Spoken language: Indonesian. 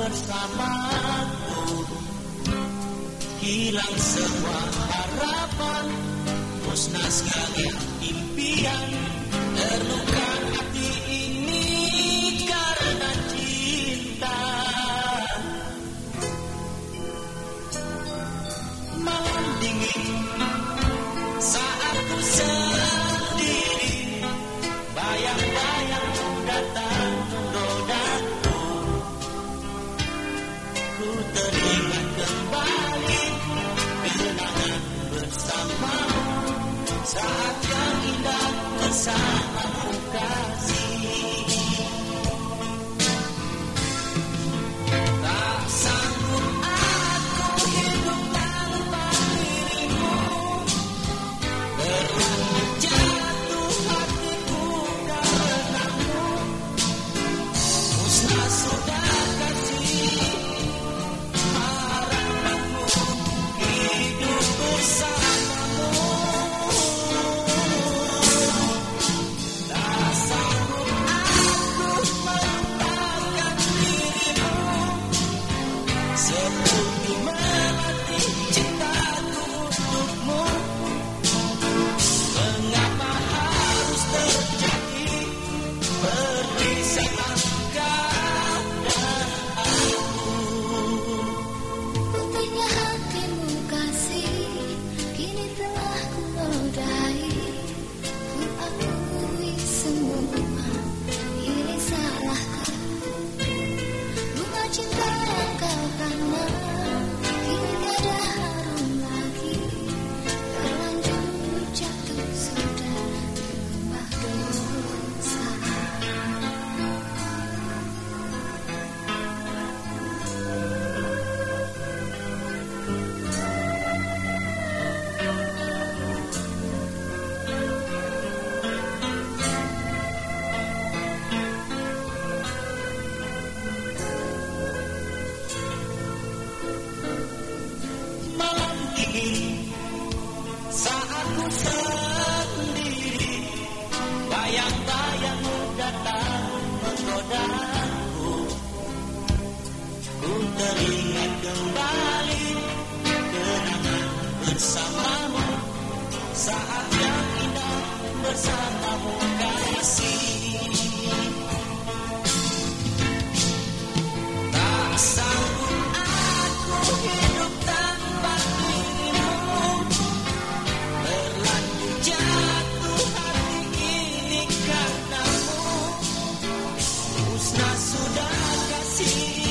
bersamaku. Hilang semua harapan Musnah sekali impian. Terluka hati ini karena cinta. Malam dingin Teringat kembali kenangan bersamamu Saat yang indah bersamamu kasih Tak sanggup aku hidup tanpa dirimu terlalu jatuh hati ini karenamu Musnah sudah kasih.